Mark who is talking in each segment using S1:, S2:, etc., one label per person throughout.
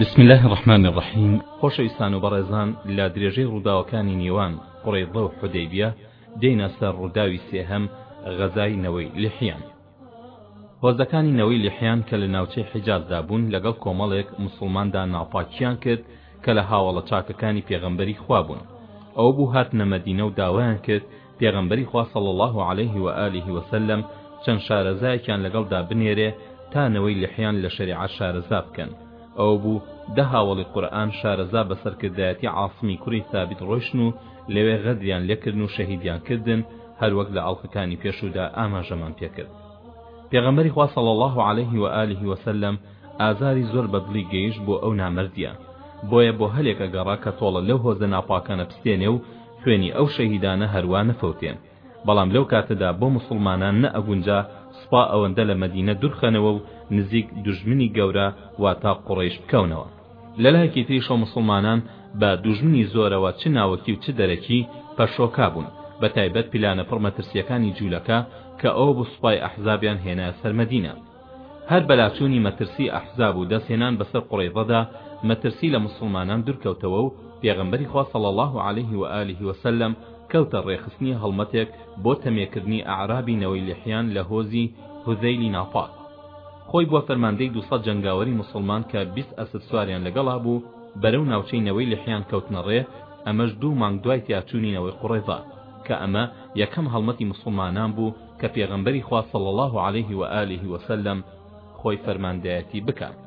S1: بسم الله الرحمن الرحیم خۆشەویستان و بەڕێزان لە درێژەی ڕووداوەکانی نیوان قوڕەیضە و حودەیبیە دێینە سەر ڕووداوی سێهەم غەزای نەوەی لیحیان هۆزەکانی نەوەی لیحیان کە لە ناوچەی حیجازدا بوون لەگەڵ کۆمەڵێک مسوڵماندا ناپاکیان کرد کە لە هاوەڵە چاکەکانی پێغەمبەری خوا بوون ئەوە بوو هاتنە مەدینە و داوایان کرد پێغەمبەری خوا صلی اللە علیه و آله و سلم چەند شارەزایەکیان لەگەڵدا بنێرێ تا نەوەی لحیان لە شەریعەت شارەزا بکەن ئەوە بوو دە هاوەڵی قورئان شارەزا بە سەرکردایەتی عاصمی کوڕی ثابت ڕۆیشتن و لەوێ غەدریان لێکردن و شەهیدیان کردن هەروەک لە ئەڵقەکانی پێشوودا ئاماژەمان پێکرد پێغەمبەری خوا صلی اللە علیه و آله و سلم ئازاری زۆر بە دڵی گەیشت بۆ ئەو نامەردیە بۆیە بۆ هەلێک ئەگەڕا کە تۆڵە لەو هۆزە ناپاکانە بستێنێ و خوێنی ئەو شەهیدانە هەروا نەفەوتێن بەڵام لەو کاتەدا بۆ موسڵمانان نە ئەگونجا سوپا ئەوەندە لە مەدینە دورخەنەوە و نزیک دوژمنی گەورە واتا قوڕەیش بکەونەوە لە لایەکی تریشەوە موسڵمانان بە دوژمنی زۆرەوە چ ناوەکی و چ دەرەکی پەشۆکا بوون بە تایبەت پیلانە پڕ مەترسیەکانی جولەکە کە ئەوە بوو سوپای ئەحزابیان هێنایە سەر مەدینە. هەر بەلاچوونی مەترسی ئەحزاب و دەست هێنان بەسەر قوڕەیضەدا مەترسی لە موسڵمانان دورکەوتەوە و پێغەمبەری خوا صلی اللە علیه و آله و سلم کەوتە ڕێخستنی هەڵمەتێک بۆ تەمێکردنی ئەعرابی نەوەی لیحیان لە هۆزی هوذیلی ناپاک خۆی بوە فەرماندەی دوو سەد جەنگاوەری موسڵمان کە بیست ئەسپ سواریان لەگەڵا بوو بەرەو ناوچەی نەوەی لیحیان کەوتنە ڕێ ئەمەش دوو مانگ دوای تیاچوونی نەوەی قوڕەیضە کە ئەمە یەکەم هەڵمەتی موسڵمانان بوو کە پێغەمبەری خوا صلی اللە علیه و آله و سلم خۆی فەرماندایەتی بکات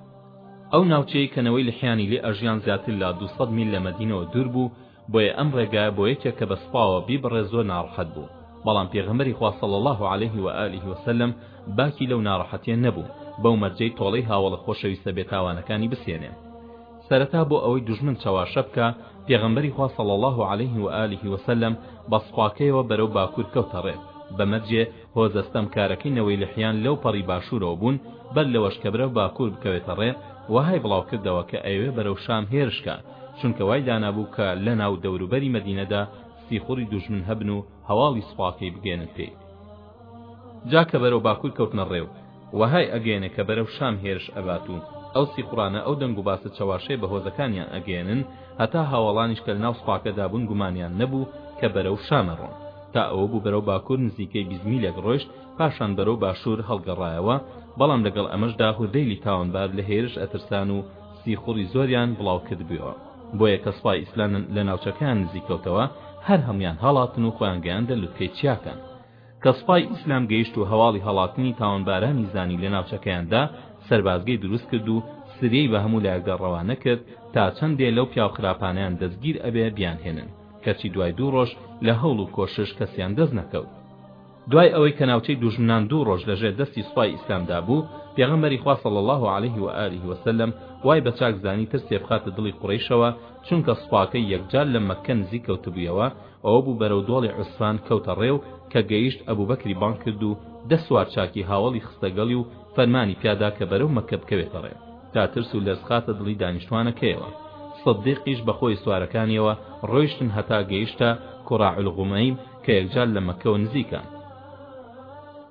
S1: ئەو ناوچەی کە نەوەی لحیانی لێ ئەژیان زیاتر لە دوو سەد میل لە مەدینەوە دوور بوو بۆیە ئەم ڕێگایە بۆ یەکێک کە بە سپاوە بیبڕێ زۆر ناڕەحەت بوو بەڵام پێغەمبەری خوا صلی اللە علیه و آله و سلم باکی لەو ناڕەحەتیە نەبوو بەو مەرجەی تۆڵەی هاوەڵە خۆشەویستە بێتاوانەکانی بسێنێ سەرەتا بۆ ئەوەی دوژمن چەواشە بکا پێغەمبەری خوا صلی اللە علیه و آله و سلم بە سوپاکەیەوە بەرەو باکور کەوتە ڕێ بە مەرجێ هۆزە ستەمکارەکەی نەوەی لحیان لەو پەڕی باشورەوە بوون بەر لەوەش کە برەو باکور بکەوێتە ڕێ وەهای بڵاو کردەوە کە ئەیەوێ بەرەو شام هێرش کا چونکە وای دانابوو کە لەناو دەوروبەری مەدینەدا سیخوڕی دوژمن هەبن و هەواڵی سوپاکەی بگەیەنن پێی جا کە بەرەو باکور کەوتنە ڕێ و وەهای ئەگەیەنێ کە بەرەو شام هێرش ئەبات و ئەو سیخوڕانە ئەو دەنگ و باسە چەواشەیە بە هۆزەکانیان ئەگەیەنن، هەتا هاوەڵانیش کە لەناو سوپاکەدا بوون گومانیان نەبوو کە بەرەو شام ئەڕۆن، تا ئەوە بوو بەرەو باکوور نزیکەی بیست میلێک ڕۆیشت، پاشان بەرەو باشوور هەڵگەڕایەوە، بەڵام لەگەڵ ئەمەشدا هوزەیلی تاوانبار لە هێرش ئەترسان و سیخوڕی زۆریان بڵاو کردبوویەوە، بۆیە کە سوپای ئیسلام لە ناوچەکەیان نزیک کەوتەوە، هەر هەموویان هەڵاتن و خۆیان گەیاندە لوتکەی چیاکان. کە سوپای ئیسلام گەیشت و هەواڵی هەڵاتنی تاوانبارانی زانی لە ناوچەکەیاندا، سەربازگەی دروست کرد و سریەی بە هەموو لایەکدا ڕەوانە کرد تا چەندێ لەو پیاو خراپانەیان دەستگیر ئەبێ بیانهێنن، کەچی دوای دوو ڕۆژ لە هەوڵ و کۆشش کەسیان دەست نەکەوت. دوای ئەوەی کە ناوچەی دوژمنان دوو ڕۆژ لە ژێر دەستی سوپای ئیسلامدا بوو، پێغەمبەری خوا صلی اللە علیه و آله و سلم وای بە چاک زانی ترسێ بخاتە دڵی قوڕەیشەوە، چونکە سوپاکەی یەکجار لە مەککە نزیک کەوتبوویەوە، ئەوە بوو بەرەو دۆڵی عوسفان کەوتە ڕێ و کە گەیشت ئەبوبەکری بانگ کرد و دە سوار چاکی هاوەڵی خستە گەڵی و فەرمانی پیا دا کە بەرەو مەککە بکەوێتە ڕێ تا ترس و لەرز خاتە دڵی دانیشتوانەکەیەوە سدیقیش بە خۆی سوارەکانیەوە ڕۆیشتن هەتا گەیشتە کوڕە الغمەیم کە یەکجار لە مەککەوە نزیکە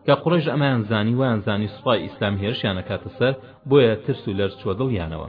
S1: کە قوڕەیش ئەمەیان زانی وایان زانی سوپای ئیسلام هێرشیان ئەکاتە سەر بۆیە ترس و لەرز چووە دڵیانەوە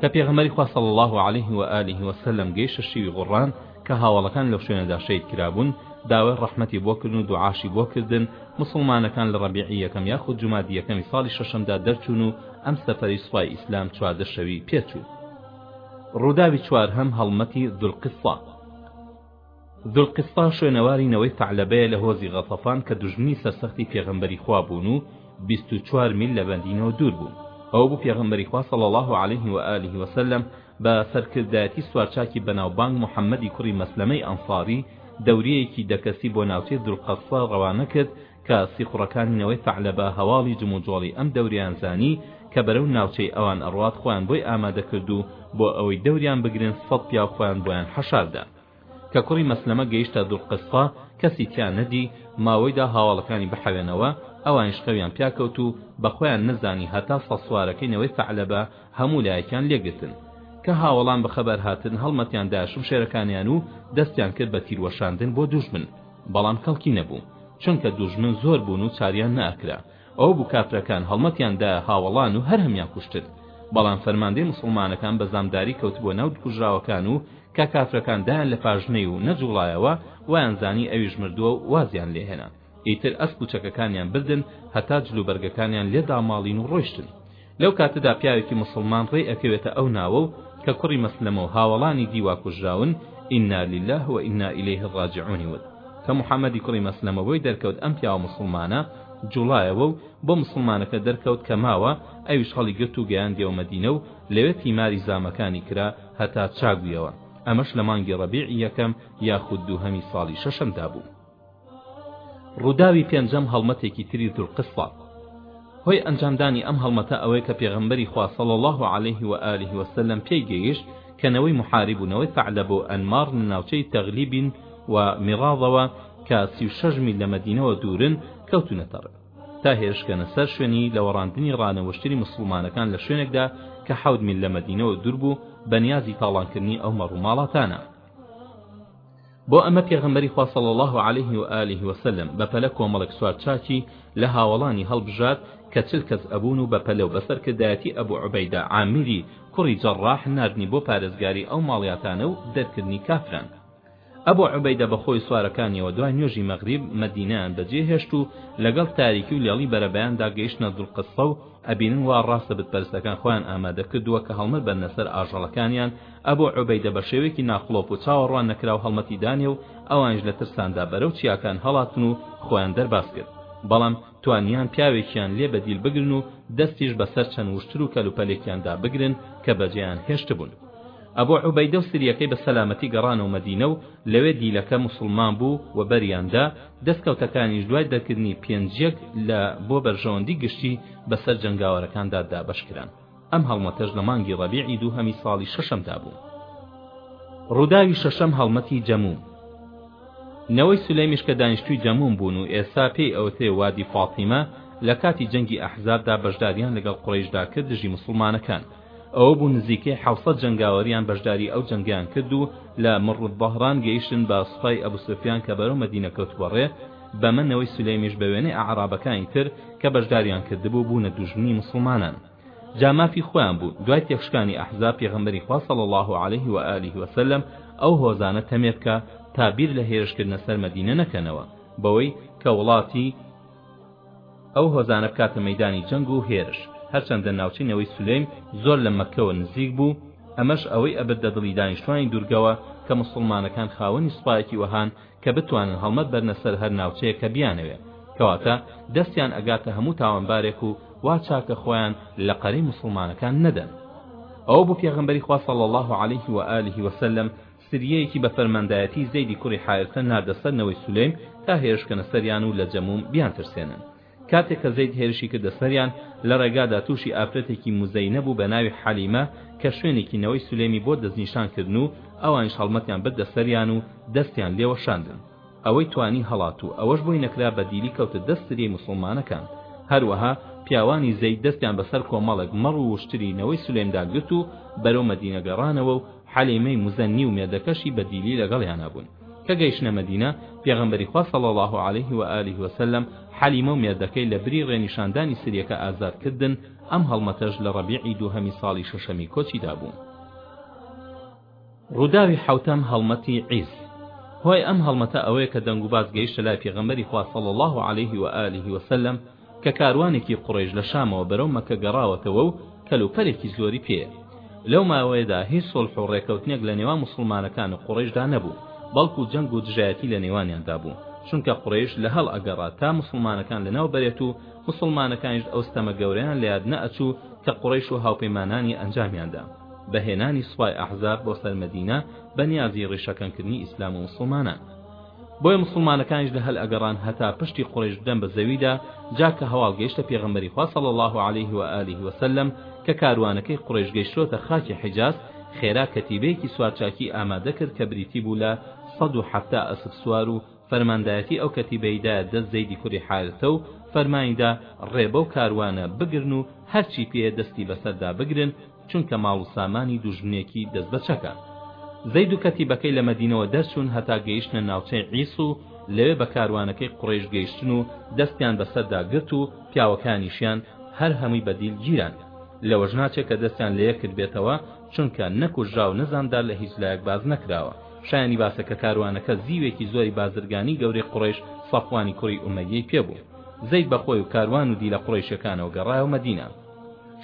S1: کە پێغەمبەری خوا صلی الله علیه و آله و سلم گەیشتە شیوی غڕان کە هاوەڵەکان لەو شوێنەدا شەید کرابوون داوای ڕەحمەتی بۆ کردن و دوعاشی بۆ کردن مسلمانەکان لە ڕەبیعی یەکەم یاخود جومادی یەکەمی ساڵی شەشەمدا دەرچوون و ئەم سەفەری سوپای ئیسلام چواردە شەوی پێچوو ڕووداوی چوارهەم هەڵمەتی دولقیسە زولقیستا شوێنەواری نەوەی ثعلەبەیە لە هۆزی غەتەفان کە دوژمنی سەرسەختی پێغەمبەری خوا بوون و بیست و چوار میل لە مەدینەوە دوور بوون ئەوە بوو پێغەمبەری خوا صلی اللە علیه و آله و سلم بە سەرکردایەتی سوارچاکی بەناوبانگ محمدی کوڕی مەسلەمەی ئەنصاری دەوریەیەکی دە کەسی بۆ ناوچەی زولقەسسە ڕەوانە کرد کە سیخوڕەکانی نەوەی ثەعلەبە هەواڵی جموجۆڵی ئەم دەورەیان زانی کە بەرەو ناوچەی ئەوان ئەڕوات خۆیان بۆی ئامادە کرد و بۆ ئەوەی دەوریان بگرن سەد پیاو خۆیان بۆیان حەشار دا کە کوڕی مەسلەمە گەیشتە ذوالقسطە کەسی تیا نەدی ماوەیدا هاواڵەکانی بحەوێنەوە ئەوانیش خەویان پیاکەوت و بە خۆیان نەزانی هەتا سەد سوارەکەی نەوەی ثەعلەبە هەموو لایەکیان لێگرتن کە هاوەڵان بەخەبەر هاتن هەڵمەتیان دا شمشێرەکانیان و دەستیان کرد بە تیروەشاندن بۆ دوژمن بەڵام کەڵکی نەبوو چۆنکە دوژمن زۆر بوون و چاریان نەئەکرا ئەوە بوو کافرەکان هەڵمەتیان دایە هاوەڵان و هەر هەمیان کوشتت بەڵام فەرماندەی موسڵمانەکان بە زامداری کەوتبووە ناو کوژراوەکان و کە کافرەکان دایان لە پاژنەی و نەجوڵایەوە وایان زانی ئەویش مردووە و وازیان لێ هێنا ئیتر ئەسپ و چەکەکانیان بردن هەتا جلوبەرگەکانیان لێ داماڵین و ڕۆیشتن لەو کاتەدا پیاوێکی موسڵمان ڕێی ئەکەوێتە ئەو ناوە و کە کوڕی مەسلەمە و هاوەڵانی دیوا کوژراون ئینا للە و ئینا ئیلیه الراجعونی وت کە محەمەدی کوڕی مەسلەمە بۆی دەرکەوت ئەم پیاوە موسڵمانە جوڵایەوە و بۆ مسلمانەکە دەرکەوت کە ماوە ئەویش هەڵی گرت و گەیاندیەوە مەدینە و لەوێ تیماری زامەکانی کرا هەتا چاک بوویەوە ئەمەش لە مانگی ڕەبیعی یەکەم یاخود دووهەمی ساڵی شەشەمدا بوو ڕووداوی پێنجەم هەڵمەتێکی تری زولقسڵە هۆی ئەنجامدانی ئەم هەڵمەتە ئەوەیە کە پێغەمبەری خوا صلی الله علیه و آله و سلم پێی گەیشت کە نەوەی محارب و نەوەی ثعلبە و ئەنمار لە ناوچەی تەغلیبین و میڕاضەوە کە سی و شەش میل لە مەدینەوە دوورن کەوتونەتە ڕێ تا هێرشکەنە سەر شوێنی لە وەڕاندنی ڕانەوەشتنی مسلمانەکان لە شوێنێکدا کە حەوت میل لە مەدینەوە دوور بوو بە نیازی تاڵانکردنی ئەو مەڕوماڵاتانە بۆ ئەمە پێغەمبەری خوا صلی اللە علیه و آله و سلم بە پەلە کۆمەڵێک سوار چاکی لە هاوەڵانی هەڵبژارد کە چل کەس ئەبوون و بە پەلە و بە سەرکردایەتی ئەبو عوبەیدە عامیری کوڕی جەڕاح ناردنی بۆ پارێزگاری ئەو ماڵیاتانە و دەرکردنی کافران ئەبو عوبەیدە بە خۆی سوارەکانیەوە دوای نوێژی مەغریب مەدینەیان بەجێ هێشت و لەگەڵ تاریکی و لێڵی بەرەبەیاندا گەیشتنە دولقەسە و ئەبینن وا ڕاستە بتپەرستەکان خۆیان ئامادە کردووە کە هەڵمەت بەنە سەر ئاژەڵەکانیان ئەبو عوبەیدە بە شێوەیەکی ناقڵۆپ و چاوەڕوان نەکراو هەڵمەتی دانێ و ئەوانیش لە ترساندا بەرەو چیاکان هەڵاتن و خۆیان دەرباز کرد بەڵام توانیان پیاوێکیان لێ بەدیل بگرن و دەستیش بەسەر چەند وشتر و کەلوپەلێکیاندا بگرن کە بەجێیان هێشتبوون ئەبو عوبەیدە و سریەکەی بە سەلامەتی گەڕانەوە مەدینە و لەوێ دیلەکە موسڵمان بوو و بەریاندا دەستکەوتەکانیش دوای دەرکردنی پێنجیەک لە بۆ بەرژەوەندی گشتی بەسەر جەنگاوەرەکاندا دابەش کران ئەم هەڵمەتەش لە مانگی ڕەبیعی دووهەمی ساڵی شەشەمدا بوو. ڕووداوی شەشەم هەڵمەتی جەموم. نەوەی سولەیمیش کە دانیشتووی جەموم بوون و ئێستا پێی ئەوترێ وادی فاتیمە، لە کاتی جەنگی ئەحزابدا بەشدارییان لەگەڵ قورەیشدا کرد دژی موسڵمانەکان. ئەوە بوو نزیکەی حەوسەد جەنگاوەریان بەشداری ئەو جەنگەیان کرد و لە مڕ الظهران گەیشتن بە سوپای ئەبوسوفیان کە بەرەو مەدینە کەوتبووە ڕێ، بەمە نەوەی سولەیمیش بە وێنەی ئەعرابەکانی تر کە بەشداریان کردبوو بوونە دوژمنی موسڵمانان جا مافی خۆیان بوو دوای تێکشکانی ئەحزاب پێغەمبەری خوا صلی اللە علیه و آله و سلم ئەو هۆزانە تەمێ بکا تا بیر لە هێرش کردنە سەر مەدینە نەکەنەوە بەوەی کە وڵاتی ئەو هۆزانە بکاتە مەیدانی جەنگ و هێرش هەرچەندە ناوچەی نەوەی سولەیم زۆر لە مەککەوە نزیک بوو ئەمەش ئەوەی ئەبرد دە دڵی دانیشتوانی دورگەوە کە موسڵمانەکان خاوەنی سوپایەکی وەهان کە بتوانن هەڵمەت بەرنە سەر هەر ناوچەیەک کە بیانەوێ کەواتە دەستیان ئەگاتە هەموو تاوانبارێک و وا چاکە خۆیان لە قەرەی موسڵمانەکان نەدەن ئەوە بوو پێغەمبەری خوا صلی اللە علیه و آله و سلم سریەیەکی بە فەرماندایەتی زەیدی کوڕی حارثە ناردە سەر نەوەی سولەیم تا هێرشکەنە سەریان و لە جەموم بیانترسێنن کاتێک کە زەید هێرشی کردە سەریان، لە ڕێگادا تووشی ئافرەتێکی موزەینە بوو بە ناوی حەلیمە کە شوێنێکی نەوەی سولەیمی بۆ دەستنیشان کردن و ئەوانیش هەڵمەتیان بردە سەریان و دەستیان لێ وەشاندن. ئەوەی توانی هەڵات و ئەوەش بۆی نەکرا بە دیلی کەوتە دەست زریەی موسڵمانەکان. هەروەها پیاوانی زەید دەستیان بە سەر کۆمەڵێک مەڕ و وشتری نەوەی سولەیمدا گرت و بەرەو مەدینە گەڕانەوە و حەلیمەی موزەنی و مێردەکەشی بە دیلی لەگەڵیانا بوون. کە گەیشتنە مەدینە پێغەمبەری خوا صلی اللە علیه و آله و سلم حەلیمە و مێردەکەی لە بری ڕێنیشاندانی سریەکە ئازاد کردن، ئەم هەڵمەتەش لە ڕەبیعی دووهەمی ساڵی شەشەمی کۆچیدا بوو. ڕووداوی حەوتەم، هەڵمەتی عیز، هۆی ئەم هەڵمەتە ئەوەیە کە دەنگوباس گەیشتە لای پێغەمبەری خوا صلی اللە علیه و آله و سلم، کە کاروانێکی قوڕەیش لە شامەوە بەرەو مەککە گەڕاوەتەوە و کەلوپەلێکی زۆری پێیە. لەو ماوەیەدا هیچ سوڵح و ڕێکەوتنێک لە نێوان موسڵمانەکان و قوڕەیشدا نەبوو، بەڵکو جەنگ و دژایەتی لە نێوانیاندا بوو، چونکە قوڕەیش لە هەڵ ئەگەڕا تا موسڵمانەکان لەناو بەرێت و موسڵمانەکانیش ئەو ستەمە گەورەیان لە یاد نەئەچوو کە قوڕەیش و هاوپەیمانانی ئەنجامیان دا بە هێنانی سوپای ئەحزاب بۆ سەر مەدینە بە نیازی ڕیشەکەنکردنی ئیسلام و موسڵمانان. بۆیە موسڵمانەکانیش لە هەل ئەگەڕان هەتا پشتی قوڕەیش بدەن بە زەویدا جا کە هەواڵ گەیشتە پێغەمبەری خوا صلی اللە علیه و آله و سلم کە کاروانەکەی قوڕەیش گەیشتۆتە خاکی حیجاز خێرا کەتیبەیەکی سوارچاکی ئامادە کرد کە بریتی بوو لە سەد و حەفتا ئەسپ سوار و فەرماندایەتی ئەو کەتیبەی دایە دەست زەیدی کوڕی حارثە و فەرمانی دا ڕێ بەو کاروانە بگرن و هەرچی پێیە دەستی بەسەردا بگرن چونکە ماڵ و سامانی دوژمنێکی دەست بە چەکە زەید و کەتیبەکەی لە مەدینەوە دەرچوون هەتا گەیشتنە ناوچەی عیس و لەوێ بە کاروانەکەی قوڕیش گەیشتن و دەستیان بەسەردا گرت و پیاوەکانیشیان هەر هەمووی بە دیل گیران لەوەش ناچێ کە دەستیان لە یەک کرد بێتەوە چونکە نەکوژرا و نەزامدار لە هیچ لایەک باز نەکراوە شایانی باسە کە کاروانەکە زیوێکی زۆری بازرگانی گەورەی قوڕیش سەفوانی کوڕی ئومەیەی پێ بوو زەید بە خۆی و کاروان و دیلە قوڕیشەکانەوە گەڕایەوە مەدینە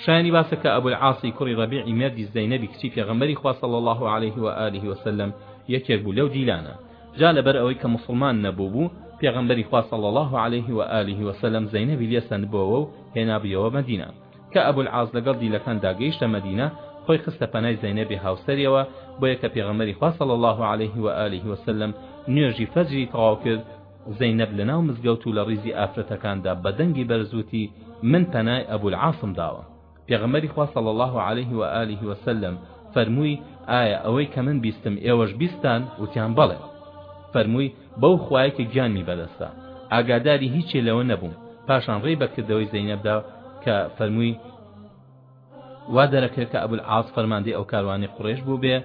S1: شایانی باسە کە ئەبولعاسی کوڕی ڕەبیعی مێردی زەینەبی کچی پێغەمبەری خوا صلی اللە علیه و آله وسلم یەکێک بوو لەو دیلانە جا لەبەر ئەوەی کە موسڵمان نەبووبوو پێغەمبەری خوا صلی اللە علیه و آله وسلم زەینەبی لێ سەندبۆوە و هێنابویەوە مەدینە کە ئەبولعاس لەگەڵ دیلەکاندا گەیشتە مەدینە خۆی خستە پەنای زەینەبی هاوسەریەوە بۆیە کە پێغەمبەری خوا صلی اللە علیه و آله وسلم نوێژی فەجری تەواو کرد زەینەب لەناو مزگەوت و لە ڕیزی ئافرەتەکاندا بە دەنگی بەرز وتی، من پەنای ئەبولعاسم داوە. پێغەمبەری خوا صلی اللە علیه و آله و سلم فەرمووی، ئایا ئەوەی کە من بیستم ئێوەش بیستتان؟ وتیان، بەڵێ. فەرمووی، بەو خوایەی کە گیانمی بەدەستە، ئاگاداری هیچێ لەوە نەبووم. پاشان ڕێی بە کردەوەی زەینەبدا کە فەرمووی، وا دەرەکرێ کە ئەبولعاس فەرماندەی ئەو کاروانەی قوڕەیش بووبێ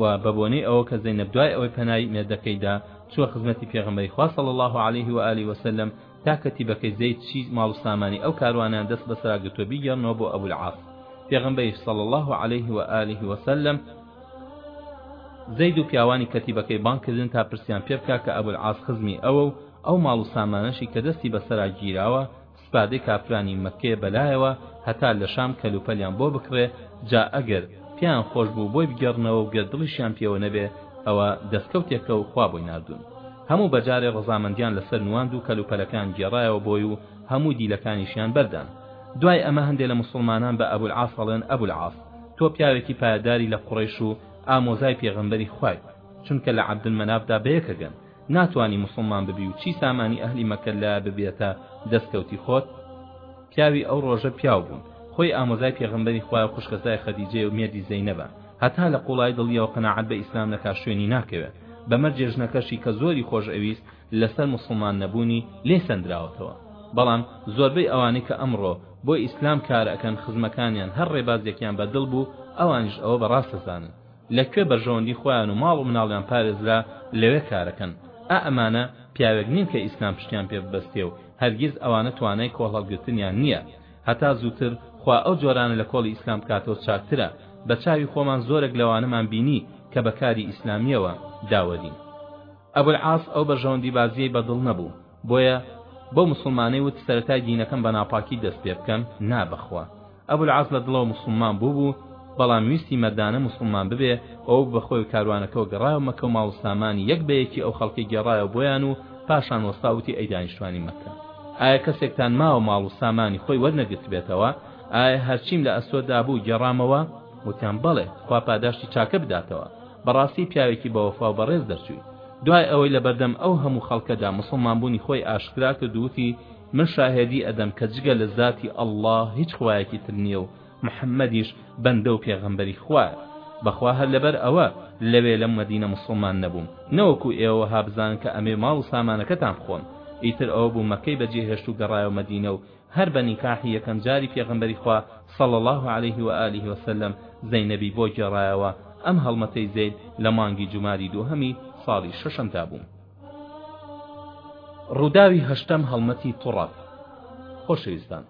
S1: و بە بۆنەی ئەوە کە زەینەب دوای ئەوەی پەنای مێردەکەی دا چووە خزمەتی پێغەمبەری خوا صلی الله علیه و آله و سلم تا کەتیبەکەی زەید چی ماڵ و سامانی ئەو کاروانیان دەست بەسەرا گرتووە بیگێڕنەوە بۆ ئەبولعاس پێغەمبەریش صلی الله علیه و آله و سلم زەید و پیاوانی کەتیبەکەی بانگ کردن تا پرسیان پێ بکا کە ئەبولعاس خزمی ئەوە و ئەو ماڵ و سامانەشی کە دەستی بەسەرا گیراوە سوپادەی کافرانی مەککەیە بەلایەوە هەتا لە شام کەلوپەلیان بۆ بکڕێ جا ئەگەر پێیان خۆش بوو بۆی بگێڕنەوە و گەر دڵیشیان پێوە نەبێ ئەوە دەسکەوتێکە و خوا بۆی ناردوون هەموو بەجارێ ڕەزامەندیان لەسەر نواند و کەلوپەلەکەیان گێڕایەوە بۆی و هەموو دیلەکانیشیان بەردان دوای ئەمە هەندێ لە موسڵمانان بە ئەبولعاس ئەڵێن ئەبولعاس تۆ پیاوێکی پایەداری لە قوڕەیش و ئامۆزای پێغەمبەری خوایت چونکە لە عەبدولمەنافدا بەیەکەگەن ناتوانی موسڵمان ببی و چی سامانی ئەهلی مەککەت لا ببێتە دەسکەوتی خۆت؟ پیاوی ئەو ڕۆژە پیاو بوون خۆی ئامۆزای پێغەمبەری خوایە و خوشکەزای خەدیجەیە و مێردی زەینەبە هەتا لە قوڵایی دڵیەوە قەناعەت بە ئیسلام نەکا شوێنی ناکەوێ بە مەرجێ ژنەکەشی کە زۆری خۆش ئەویست لەسەر موسڵمان نەبوونی لێ سەندراوەتەوە بەڵام زۆربەی ئەوانەی کە ئەمڕۆ بۆ ئیسلام کار ئەکەن خزمەکانیان هەر ڕێبازێکیان بە دڵ بوو ئەوانیش ئەوە بە ڕاست ئەزانن لە کوێ بەرژەوەندی خۆیان و ماڵ و مناڵیان پارێزرا لەوێ کارەکەن ئا ئەمانە پیاوێک نین کە ئیسلام پشتیان پێ ببەستێ و هەرگیز ئەوانە توانای کۆڵ هەڵگرتنیان نیە هەتا زووتر خوا ئەو جۆرانە لە کۆڵی ئیسلام بکاتەوە چاکترە بە چاوی خۆمان زۆرێک لەوانەمان بینی کە بە کاری ئیسلامیەوە داوەرین. ئەبولعاس ئەو بەرژەوەندیبازیەی بەدڵ نەبوو. بۆیە بەو موسڵمانەی وت سەرەتای دینەکەم بە ناپاکی دەست پێ بکەن نا بەخوا ئەبولعاس لە دڵەوە موسڵمان بوو بوو بەڵام ویستی مەردانە موسڵمان ببێ ئەو بە خۆی و کاروانەکەەوە گەڕایە و مەکە و ماڵ و سامانی یەک بە یەکی ئەو خەڵکی گێڕایەوە بۆیان و پاشان وەستا وتی ئەی دانیشتوانی مەکە ئایا کەسێکتان ماوە ماڵ و سامانی خۆی وەرنەگرتبێتەوە ئایا هەرچیم لە ئەستۆدا بوو گێڕامەوە وتیان بەڵێ خوا پاداشتی چاکە بداتەوە بەڕاستی پیاوێکی بەوەفا و بەڕێز دەرچووی دوای ئەوەی لەبەردەم ئەو هەموو خەڵکەدا موسڵمان بوونی خۆی ئاشکرا کرد و وتی من شاهێدی ئەدەم کە جگە لە زاتی اللە هیچ خوایەکی تر نییە و محمدیش بەندە و پێغەمبەری خوایە بەخوا هەر لەبەر ئەوە لەوێ لە مەدینە موسڵمان نەبووم نەوەکو ئێوە وەها بزانن کە ئەمەوێ ماڵ و سامانەکەتان بخۆم ئیتر ئەوە بوو مەکەی بەجێهێشت و گەڕایەوە مەدینە و هەر بە نیکاحی یەکەم جاری پێغەمبەری خوا صلی اللە علیه و آله و سلم زەینەبی بۆ گێڕایەوە، ئەم هەڵمەتەی زەید لە مانگی جومادی دووهەمی ساڵی شەشەمدا بوو. ڕووداوی هەشتەم هەڵمەتی طرف خۆشەویستان،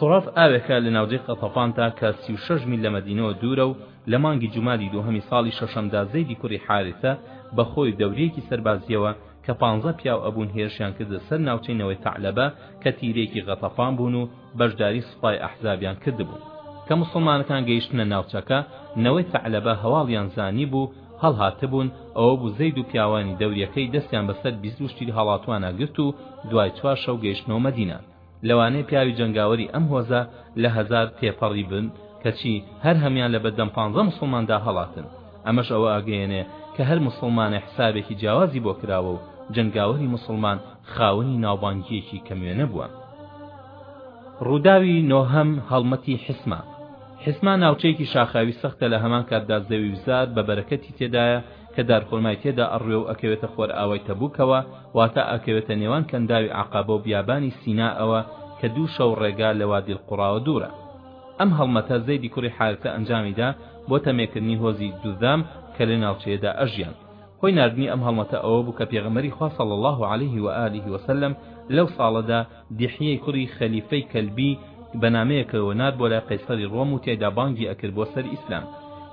S1: طرف ئاوێکە لە ناوجەی قەتەفان تا کە سی و شەش میل لە مەدینەوە دوورە و لە مانگی جومادی دووهەمی ساڵی شەشەمدا زەیدی کوڕی حارثە بە خۆی و دەوریەکی سەربازییەوە کە پانزە پیاو ئەبوون هێرشیان کردە سەر ناوچەی نەوەی ثەعلەبە کە تیرەیەکی غەتەفان بوون و بەشداری سوپای ئەحزابیان کردبوون کە موسڵمانەکان گەیشتنە ناوچەکە نەوەی ثەعلەبە هەواڵیان زانیبوو هەڵهاتبوون ئەوە بوو زەید و پیاوانی دەوریەکەی دەستیان بەسەر بیست وشتیل هاڵاتووانا گرت و دوای چوار شەو گەیشتنەوە مەدینە لەوانەیە پیاوی جەنگاوەری ئەم هۆزە لە هەزار تێپەڕی بن، کەچی هەر هەمیان لە بەردەم پانزە موسڵماندا هەڵاتن. ئەمەش ئەوە ئاگەیەنێ کە هەر موسڵمانێ حسابێکی جیاوازی بۆ کراوە و جەنگاوەری موسڵمان خاوەنی ناوبانگییەکی کەموێنە بووە. ڕووداوی نۆهەم، هەڵمەتی حسما. حسما ناوچەیەکی شاخاوی سەختە لە هەمان کاتدا زەوی وزار بە بەرەکەتی تێدایە، کە دارخورمای تێدا ئەڕوێ و ئەکەوێتە خۆرئاوای تەبوکەوە، واتە ئەکەوێتە نێوان کەنداوی عەقەبە و بیابانی سینائەوە کە دوو شەو ڕێگا لە وادی القوڕاوە دوورە. ئەم هەڵمەتە زەیدی کوڕی حارثە ئەنجامی دا بۆ تەمێکردنی هۆزی جوذام کە لە ناوچەیەدا ئەژیان. هۆی ناردنی ئەم هەڵمەتە ئەوە بوو کە پێغەمبەری خوا صلی اللە علیه و آله و سلم لەو ساڵەدا، دیحیەی کوڕی خەلیفەی کەلبی بە نامەیەکەوە نارد بۆ لای قەیسەری ڕۆم و تیایدا بانگی ئەکرد بۆ سەر ئیسلام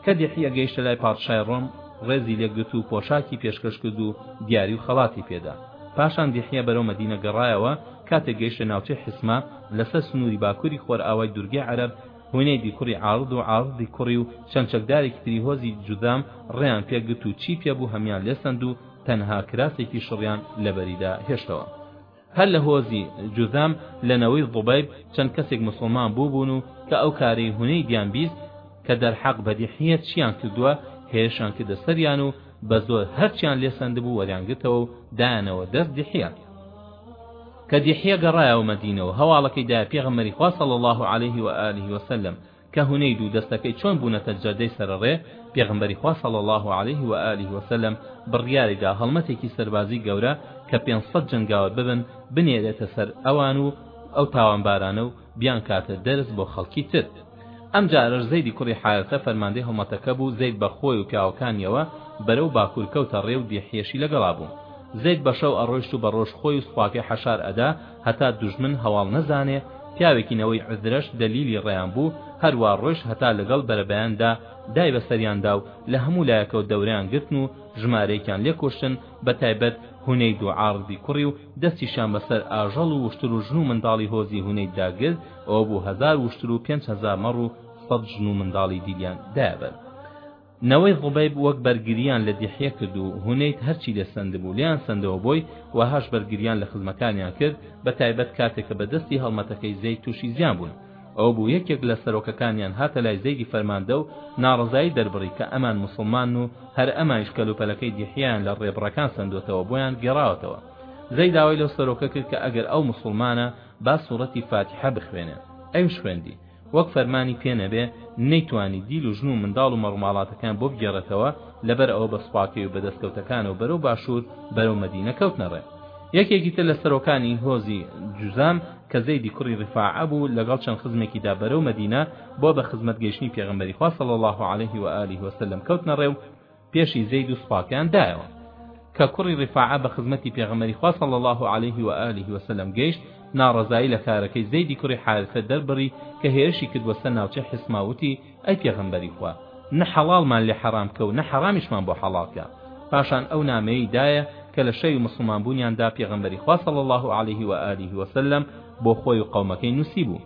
S1: کە دیحیە گەیشتە لای پادشای ڕۆم ڕێزی لێگرت و پۆشاکی پێشکەش کرد و دیاری و خەڵاتی پێدا پاشان دیحیە بەرەو مەدینە گەڕایەوە کاتێک گەیشتە ناوچەی حسمە لەسەر سنووری باکووری خۆرئاوای دوورگەی عەرەب هونەیدی کوڕی عاڕد و عاڕدی کوڕی و چەند چەکدارێکی تری هۆزی جودام ڕێیان پێگرت و چی پێبوو هەمیان لێسەند و تەنها کراسێکی شڕیان لەبەریدا هێشتەوە هەر لە هۆزی، جوزەم، لە نەوەی، ضبیب، چەند کەسێک موسڵمان بووبوون و کە ئەو کارەی هونەیدیان بیست کە دەرحەق بەدیحییە چییان کردووە، هێرشیان کردە سەریان و بە زۆر هەرچیان لێ سەندبوو وەریان گرتەوە و دایانەوە دەست دیحییە. کە دیحییە گەڕایەوە مەدینە و هەواڵەکەی دایە پێغەمبەری خوا صلی اللە علیه و آله و سلم، کە هونەید و دەستەکەی چۆن بوونەتە جەردەی سەرەڕێ، پێغەمبەری خوا صلی اللە علیه و آله و سلم بڕیاری دا هەڵمەتێکی سەربازی گەورە کە پێنج سەد جەنگاوەر ببن بنێرێتە سەر ئەوان و ئەو تاوانبارانە و بیانکاتە دەرس بۆ خەڵکی تر. ئەمجارەش زەیدی کوڕی حارثە فەرماندەی هەڵمەتەکە بوو، زەید بە خۆی و پیاوەکانییەوە بەرەو باکوور کەوتە ڕێ و دیحیەشی لەگەڵا بوو. زەید بە شەو ئەڕۆیشت و بە ڕۆژ خۆی و سوپاکەی حەشار ئەدا، هەتا دوژمن هەواڵ نەزانێ پیاوێکی نەوەی عزرەش دەلیلی ڕێیان بوو هەروا ڕۆیشت هەتا لەگەڵ بەرەبەیاندا دای بەسەریاندا و لە هەموو لایەکەوە دەورەیان گرتن و ژمارەیەکیان لێ کوشتن بە تایبەت هونەید و عاڕدی کوڕی و دەستیشیان بەسەر ئاژەڵ و وشتر و ژن و منداڵی هۆزی هونەیددا گرت ئەوە بوو هەزار وشتر و پێنج هەزار مەڕ و سەد ژن و منداڵی دیلیان دایە بەر نەوەی ضبیب وەک بەرگرییان لە دیحیە کرد و هونەید هەرچی لێ سەندبوو لێیان سەندەوە بۆی، وەهاش بەرگرییان لە خزمەکانیان کرد، بەتایبەت کاتێ کە بەدەستی هەڵمەتەکەی زەید تووشی زیان بوون. ئەوە بوو یەکێک لە سەرۆکەکانیان هاتە لای زەیدی فەرماندە و ناڕەزایی دەربڕی کە ئەمان موسڵمانن و هەر ئەمانیش کەلوپەلەکەی دیحیەیان لە ڕێبڕەکان سەندۆتەوە بۆیان گێڕاوەتەوە. زەید داوای لەو سەرۆکە کرد کە ئەگەر ئەو موسڵمانە با سوڕەتی فاتیحە بخوێنێ. ئەویش خوێندی. وەک فەرمانی پێ نەبێ نەیتوانی دیل و ژن و منداڵ و مەڕوماڵاتەکەیان بۆ بگێڕێتەوە، لەبەر ئەوە بە سوپاکەی و بە دەسکەوتەکانەوە بەرەو باشوور بەرەو مەدینە کەوتنە ڕێ. یەکێکی تر لە سەرۆکانی هۆزی جوزام کە زەیدی کوڕی ڕیفاعە بوو لەگەڵ چەند خزمێکی دا بەرەو مەدینە بۆ بە خزمەت گەیشتنی پێغەمبەری خوا صلی اللە علیه و آله و سلم کەوتنە ڕێ و پێشی زەید و سوپاسیان دایەوە. کە کوڕی ریفاعە بە خزمەتی پێغەمبەری خوا صلی اللە علیه و آله و سلم گەیشت ناڕەزایی لە کارەکەی زەیدی کوڕی حارثە دەربڕی کە هێرشی کردوە سەر ناوچەی حسما وتی ئەی پێغەمبەری خوا نە حەڵاڵمان لێ حەڕام کە و نە حەڕامیشمان بۆ حەڵاڵ کە پاشان ئەو نامەیەی دایە کە لە شەوی موسڵمان بوونیاندا پێغەمبەری خوا صلی اللە علیه و آله و سلم بۆ خۆی و قەومەکەی نووسیبوو.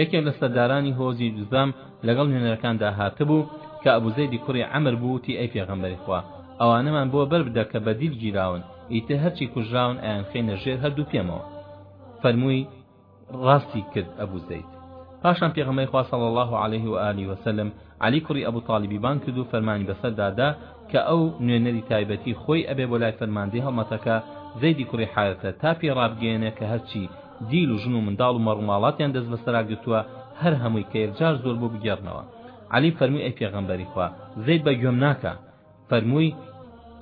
S1: یەکێک لە سەردارانی هۆزی جوزام لەگەڵ نوێنەرەکاندا هاتبوو، کە ئەبو زەیدی کوڕی عەمر بوو، وتی، ئەی پێغەمبەری خوا، ئەوانەمان بۆ بەر بدە کە بە دیل گیراون، ئیتر هەرچی کوژراون ئەیانخەینە ژێر هەر دوو پێمەوە. فەرمووی، ڕاستی کرد ئەبو زەید. پاشان پێغەمبەری خوا صلی اللە علیه و آله و سلم عەلی کوڕی ئەبو تالیبی بانگ کردو فەرمانی بەسەردا دا کە ئەو نوێنەری تایبەتی خۆی ئەبێ بۆ لای فەرماندەی هەڵمەتەکە زەیدی کوڕی حارثە تا پێی ڕابگەیەنێ کە هەرچی دیل و ژن و منداڵ و مەڕوماڵاتیان دەست بەسەرا گرتووە هەر هەمووی کە یەکجار زۆر بوو بگێڕنەوە عەلی فەرمووی ئەی پێغەمبەری خوا زەید بە گوێم ناکا فەرمووی،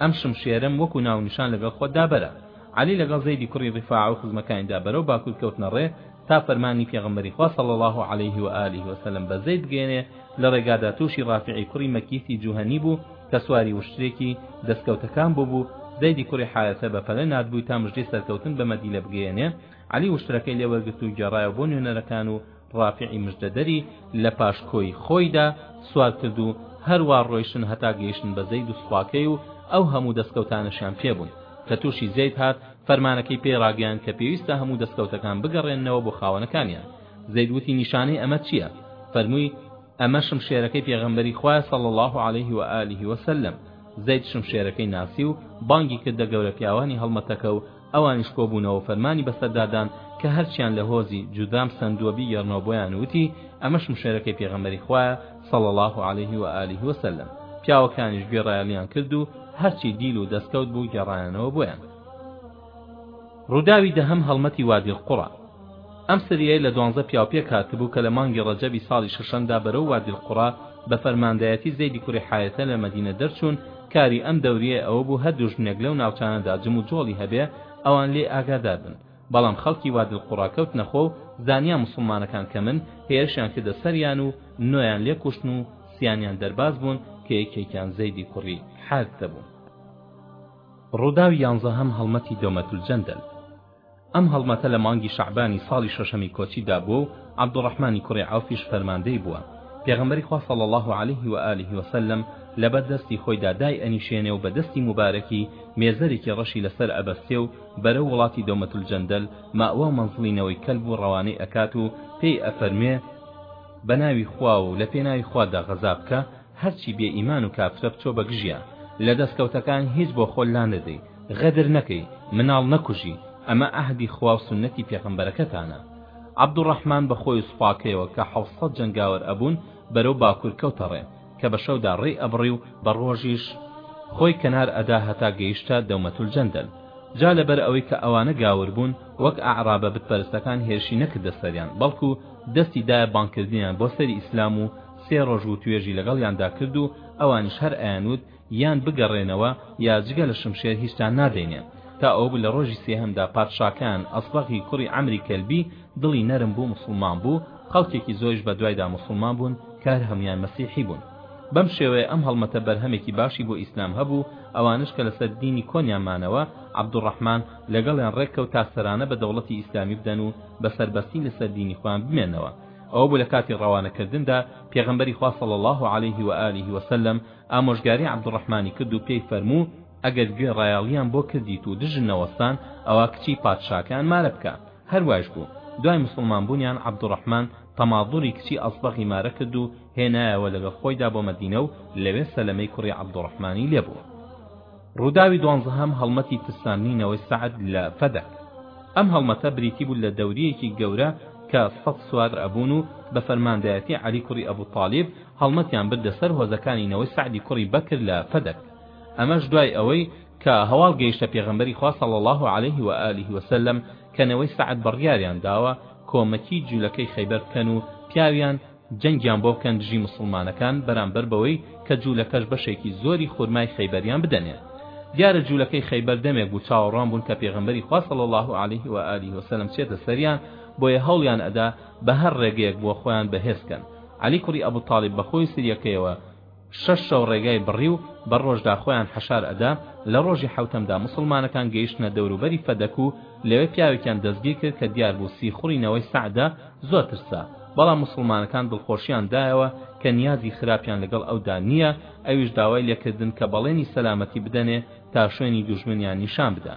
S1: ئەم شمشێرەم وەکو ناونیشان لەگەڵ خۆتدا بەرە. عەلی لەگەڵ زەیدی کوڕی ڕیفاعە و خزمەکانیدا بەرەو باکوور کەوتنە ڕێ تا فەرمانی پێغەمبەری خوا صلی اللە علیه و آله و سلم بە زەید بگەیەنێ، لە ڕێگادا تووشی ڕافعی کوڕی مەکیسی جوهەنی بوو کە سواری وشترێکی دەستکەوتەکان بووبوو، زەیدی کوڕی حارثە بە پەلە ناردبووی تا مژدەی سەرکەوتن بە مەدینە بگەیەنێ، عەلی وشترەکەی لێ وەرگرت و گێڕایەوە بۆ نوێنەرەکان و ڕافیعی مژدەدەری لە پاش کۆی خۆیدا سوار کرد و هەروا ڕۆیشتن هەتا گەیشتن بە زەید و سوپاکەی و ئەو هەموو دەسکەوتانەشیان پێ بوون کە تووشی زەید هات فەرمانەکەی پێی ڕاگەیاند کە پێویستە هەموو دەسکەوتەکان بگەڕێننەوە بۆ خاوەنەکانیان زەید وتی نیشانەی ئەمە چییە فەرمووی ئەمە شمشێرەکەی پێغەمبەری خوایە صلی الله علیه و آله و سلم زەید شمشێرەکەی ناسی و بانگی کردە گەورەپیاوانی هەڵمەتەکە و ئەوانیش کۆبوونەوەو فەرمانی بەسەردادان کە هەرچیان لە هۆزی جوذام سەندووە بیگەڕنەوە بۆیان ووتی ئەمەش مشێرەکەی پێغەمبەری خوایە صلی اللە علیه و آله و سلم پیاوەکانیش گوێڕایەڵیان کرد و هەرچی دیل و دەستکەوت بوو گێڕایانەوە بۆیان ڕووداوی دەهەم هەڵمەتی وادی القڕی ئەم سەریای لە دوانزە پیاو پێک هاتبوو کە لە مانگی ڕەجەبی ساڵی شەشەمدا بەرەو وادی القرا بە فەرماندایەتی زەیدی کوڕی حارثە لە مەدینە دەرچوون، کاری ئەم دەوریەی ئەوە بوو هەر دوژمنێک لەو ناوچانەدا جم و جۆڵی هەبێ ئەوان لێی ئاگادار بن، بەڵام خەڵکی وادی القرا کەوتنە خۆ و زانیان موسڵمانەکان کەمن، هێرشیان کردە سەریان و نۆیان لێ کوشتن و سیانیان دەرباز بوون کە یەکێکیان زەیدی کوڕی حارثە بوو. ڕووداوی یانزەهەم هەڵمەتی دۆمەتولجەندەل. ئەم هەڵمەتە لە مانگی شەعبانی ساڵی شەشەمی کۆچی دا بووە و عەبدولڕەحمانی کوڕی عەوفیش فەرماندەی بووە. پێغەمبەری خوا صلی اللە علیه و آله و سلم لەبەر دەستی خۆیدا دایئەنیشێنێ و بە دەستی موبارەکی مێزەرێکی ڕەشی لەسەر ئەبەستێ و بەرەو وڵاتی دۆمەت الجەندەل، مەئوا و مەنزڵی نەوەی کەلب و ڕەوانەی ئەکات و پێی ئەفەرموێ، بەناوی خوا و لە پێناوی خوادا غەزا بکە، هەرچی بێ ئیمان و کافرە بچۆ بە گژیا لە دەسکەوتەکان هیچ بۆ خۆت لا نەدەی غەدر نەکەی مناڵ نەکوژی ئەمە عەهدی خوا و سوننەتی پێخەمبەرەکەتانە عەبدوڕەحمان بە خۆی و سوپاکەیەوە کە حەوت سەد جەنگاوەر ئەبوون بەرەو باکور کەوتە ڕێ کە بە شەودا ڕێی ئەبڕی و بە ڕۆژیش خۆی کەنار ئەدا هەتا گەیشتە دەومەتولجەندەل جا لەبەر ئەوەی کە ئەوانە گاور بوون وەک ئەعرابە بت پەرستەکان هێرشی نەکردە سەریان بەڵکو دەستی دایە بانگ کردنیان بۆ سەری ئیسلام و سێ ڕۆژ وتوێژی لەگەڵیاندا کرد و ئەوانیش هەر ئەیانوت یان بگەڕێنەوە یا جگە لە شمشێر هیچتان نادەینێ تا ئەوە بوو لە ڕۆژی سێهەمدا پادشاکەیان ئەسبەغی کوڕی عەمری کەلبی دڵی نەرم بوو موسڵمان بوو خەڵکێکی زۆریش بە دوایدا موسڵمان بوون کە هەر هەموویان مەسیحی بوون بەم شێوەیە ئەم هەڵمەتە بەرهەمێکی باشی بۆ ئیسلام هەبوو ئەوانش کە لەسەر دینی کۆنیان مانەوە عەبدوڕەحمان لەگەڵیان ڕێککەوت تا سەرانە بە دەوڵەتی ئیسلامی بدەن و بە سەربەستی لەسەر دینی خۆیان بمێنەوە ئەوە بوو لە کاتی ڕەوانە کردندا پێغەمبەری خوا صلی اللە علیه و آله و سلم ئامۆژگاری عبدالرحمنی کرد و پێی فەرموو ئەگەر گوێ ڕایەڵیان بۆ کردیت و دژت نەوەستان ئەوا کچی پادشاکەیان مارە بکە هەر وایش بوو دوای مسوڵمان بوونیان عبدالرحمن تەماضوری کچی ئەسبەغی مارە کرد و هێنایەوە لەگەڵ خۆیدا بۆ مەدینە و لەوێ سەلەمەی کوڕی عبدالرحمنی لێ بوو ڕووداوی دوانزەهەم هەڵمەتی ترساندنی نەوەی سەعد لە فەدەک ئەم هەڵمەتە بریتی بوو لە دەوریەکی گەورە کە سەد سوار ئەبوون و بە فەرماندایەتی عەلی کوڕی ئەبو تالیب هەڵمەتیان بردە سەر هۆزەکانی نەوەی سەعدی کوڕی بەکر لە فەدەک ئەمەش دوای ئەوەی کە هەواڵ گەیشتە پێغەمبەری خوا صلی الله علیه و آله و سلم کە نەوەی سەعد بڕیاریان داوە کۆمەکی جولەکەی خەیبەر بکەن و پیاویان جەنگیان بۆ بکەن دژی موسڵمانەکان بەرامبەر بەوەی کە جوولەکەش بەشێکی زۆری خورمای خەیبەریان بدەنێ دیارە جوولەکەی خەیبەر دەمێک بوو چاوەڕوان بوون کە پێغەمبەری خوا صلی اللە علیه و آله و سلم چێتە سەریان بۆیە هەوڵیان ئەدا بە هەر ڕێگەیەک بووە خۆیان بەهێز کەن عەلی کوڕی ئەبو تاڵیب بە خۆی و سریەکەیەوە شەش شەو ڕێگای بڕی و بە ڕۆژدا خۆیان حەشار ئەدا، لە ڕۆژی حەوتەمدا موسڵمانەکان گەیشتنە دەوروبەری فەدەک و لەوێ پیاوێکیان دەستگیر کرد کە دیار بوو سیخوڕی نەوەی سەعدە، زۆر ترسا، بەڵام موسڵمانەکان دڵخۆشیان دایەوە کە نیازی خراپیان لەگەڵ ئەودا نییە، ئەویش داوای لێکردن کە بەڵێنی سەلامەتی بدەنێ تا شوێنی دوژمنیان نیشان بدا.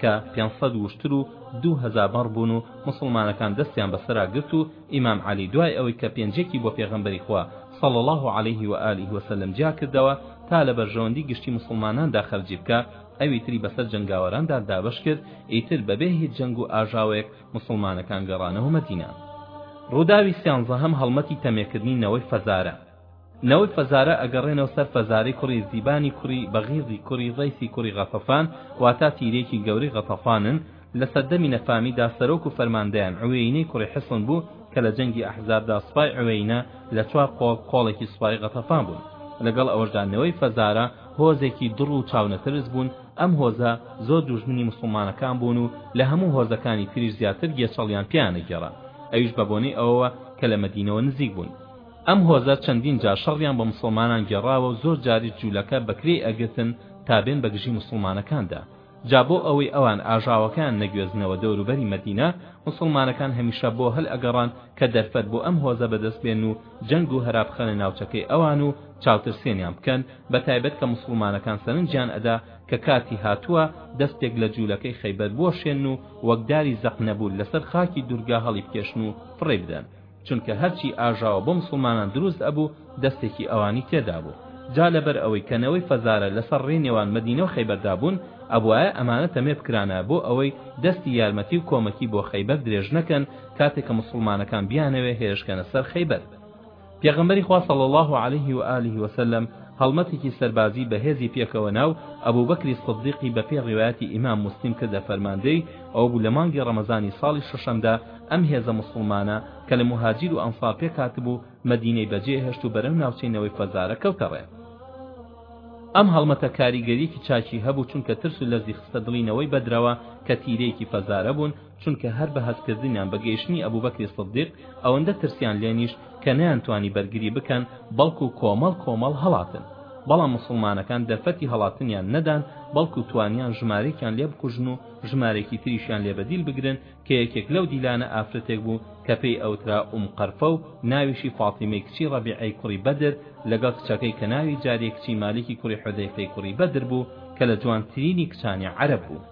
S1: کە پێنج سەد وشتر و دوو هەزار بەڕ بوون و موسڵمانەکان دەستیان بەسەرا گرت و ئیمام عەلی دوای ئەوەی کە پێنجێکی بۆ پێغەمبەری خوا صلی اللە علیه و آله و سلم جیاکردەوە تا لە بەرژەوەندی گشتی موسڵماناندا خەرجی بکا ئەوی تری بەسەر جەنگاوەراندا دابەش کرد ئیتر بەبێ هیچ جەنگ و ئاژاوەیەک موسڵمانەکان گەڕانەوە مەدینە. ڕووداوی سیانزەهەم هەڵمەتی تەمێکردنی نەوەی فەزارە. نەوەی فەزارە ئەگەڕێنەوە سەر فەزارەی کوڕی زیبانی کوڕی بەغیزی کوڕی ڕەیسی کوڕی غەتەفان، واتا تیرێکی گەورەی غەتەفانن، لە سەردەمی نەفامیدا سەرۆک و فەرماندەیان عوێینەی کوڕی حسن بوو کە لە جەنگی ئەحزابدا سوپای عوێینە لە چوار قۆڵ قۆڵێکی سوپای غەتەفان بوون، لەگەڵ ئەوەشدا نەوەی فەزارە هۆزێکی دڕ و چاونەترس بوون، ئەم هۆزە زۆر دوژمنی موسڵمانەکان بوون و لە هەموو هۆزەکانی تریش زیاتر گێچەڵیان پێیانەگێڕا، ئەویش بەبۆنەی ئەوەوە کە لە مەدینەوە نزیک بوون. ئەم هۆزە چەندین جار شەڕیان بە موسڵمانان گێڕاوە و زۆر جاریش جوولەکە بە کرێی ئەگرتن تا بێن بە گژی موسڵمانەکاندا جا بۆ ئەوەی ئەوان ئاژاوەکەیان نەگوێزنەوە دەوروبەری مەدینە موسڵمانەکان هەمیشە بۆ هەل ئەگەڕان کە دەرفەت بۆ ئەم هۆزە بەدەست بێنن و جەنگ و هەرا بخەنە ناوچەکەی ئەوان و چاوترسێنیان بکەن بە تایبەت کە موسڵمانەکان سەرنجیان ئەدا کە کاتی هاتووە دەستێک لە جوولەکەی خەیبەر بوەشێنن و وەک داری زەق نەبوور لەسەر خاکی دورگە هەڵی بکێشن و فڕێی بدەن چونکە هەرچی ئاژاوە بۆ موسڵمانان دروست ئەبوو دەستێکی ئەوانی تێدابوو جا لەبەر ئەوەی کە نەوەی فەزارە لەسەر ڕێی نێوان مەدینە و خەیبەردا بوون ئەبوایە ئەمانە تەمێ بکرانایە بۆ ئەوەی دەستی یارمەتی و کۆمەکی بۆ خەیبەر درێژ نەکەن کاتێک کە موسڵمانەکان بیانەوێ هێرشکەنە سەر خەیبەر پێغەمبەری خوا صلی الله علیه و آله و سلم هەڵمەتێکی سەربازی بەهێزی پێکەوە ناو ئەبوو بەکری سدیقی بەپێی ڕیوایەتی ئیمام مسلم کردە فەرماندەی ئەو بوو لە مانگی ڕەمەزانی ساڵی شەشەمدا ئەم هێزە موسڵمانە کە لە موهاجیر و ئەنسار پێکهاتبوو مەدینەی بەجێهێشت و بەرەو ناوچەی نەوەی فەزارە کەوتە ڕێ. ئەم هەڵمەتە کاریگەریەکی چاکی هەبوو چونکە ترس و لەرزی خستە دڵی نەوەی بەدرەوە کە تیرەیەکی فەزارە بوون چونکە هەر بە هەستکردنیان بە گەیشتنی ئەبوبەکری سدیق ئەوەندە ترسیان لێنیشت کە نەیانتوانی بەرگری بکەن بەڵکو کۆمەڵ کۆمەڵ هەڵاتن بەڵام موسڵمانەکان دەرفەتی هەڵاتنیان نەدان بەڵکو توانیان ژمارێکیان لێبکوژن و ژمارێکی تریشیان لێ بەدیل بگرن کە یەکێک لەو دیلانە ئافرەتێک بوو کە پێی ئەوترا ئوم قەرفە و ناویشی فاتیمەی کچی ڕەبیعەی کوڕی بەدر لەگەڵ کچەکەی کە ناوی جاریە کچی مالیکی کوڕی حوزەیفەی کوڕی بەدر بوو کە لە جوانترینی کچانی عەرەب بوو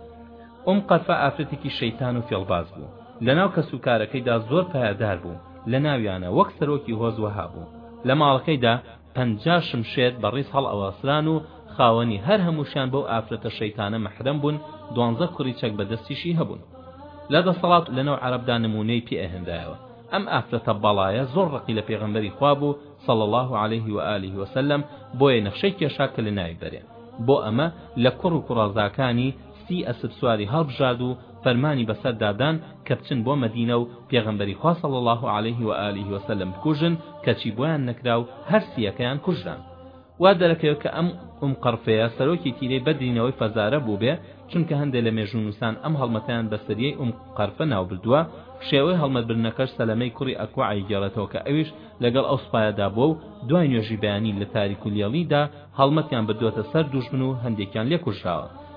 S1: ئوم قەرفە ئافرەتێکی شەیتان و فێڵباز بوو لەناو کەسوکارەکەیدا زۆر پایەدار بوو لەناویانە وەک سەرۆکی هۆز وەها بوو لە ماڵەکەیدا پەنجا شمشێر بە ڕیز هەڵئەواسران و خاوەنی هەر هەمووشیان بەو ئافرەتە شەیتانە مەحرەم بوون، دوانزە کوڕی چەک بە دەستیشی هەبوون. لە دەسەڵات لەناو عەرەبدا نموونەی پێ ئەهێنرایەوە. ئەم ئافرەتە بەڵایە زۆر ڕقی لە پێغەمبەری خوا بوو صلی اللە علیه و آله و سلم، بۆیە نەخشەی کێشا کە لەناوی بەرێ. بۆ ئەمە لە کوڕ و کوڕازاکانی سی ئەسپ سواری هەڵبژارد و فەرمانی بەسەردا دان کە بچن بۆ مەدینە و پێغەمبەری خوا صلی اللە علیه و آله و سلم بکوژن کەچی بۆیان نەکرا و هەر سییەکەیان کوژران وا دەرەکەوێ کە ئەم ئوم قەڕفەیە سەرۆکی تیرەی بەدری نەوەی فەزارە بووبێ چونکە هەندێ لە مێژوونووسان ئەم هەڵمەتەیان بە سریەی ئوم قەرفە ناو بردووە شێوەی هەڵمەت بردنەکەش سەلەمەی کوڕی ئەکوە ئەیگێڕێتەوە کە ئەویش لەگەڵ ئەو سوپایەدا بووە و دوای نوێژی بەیانی لە تاریک و لێڵیدا هەڵمەتیان بردووەتە سەر دوژمن و هەندێکیان لێ کوژراوە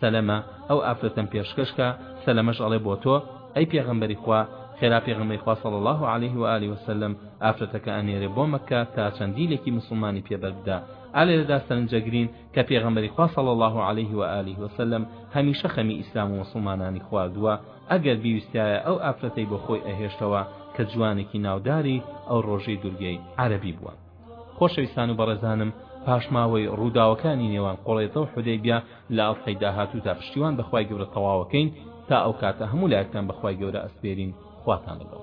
S1: سەلەمە ئەو ئافرەتەم پێشکەش کە سەلەمەش ئەڵێ بۆ تۆ ئەی پێغەمبەری خوا خێرا پێغەمبەری خوا صلی الله علیه و آله وسلم ئافرەتەکە ئەنێرێ بۆ مەککە تا چەند دیلێکی موسڵمانی پێ بەربدا ئا لێرەدا سەرنجەگرین کە پێغەمبەری خوا صلی الله علیه و آله وسلم هەمیشە خەمی ئیسلام و موسڵمانانی خواردووە ئەگەر بیویستایە ئەو ئافرەتەی بۆ خۆی ئەهێشتەوە کە جوانێکی ناوداری ئەو ڕۆژەی دورگەی عەرەبی بووە خۆشەویستان و بەڕێزانم پاشماوەی ڕووداوەکانی نێوان قوڕەیزە و حودەیبیە لە ئەڵقەی داهاتوودا پشتیوان بە خوای گەورە تەواوەکەین تا ئەو کاتە هەموو لایەکتان بە خوای گەورە ئەسپێرین خواتان لەگەڵ